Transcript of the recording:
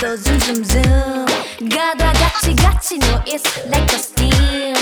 とズンズンズン。ガダガチガチの It's like a steam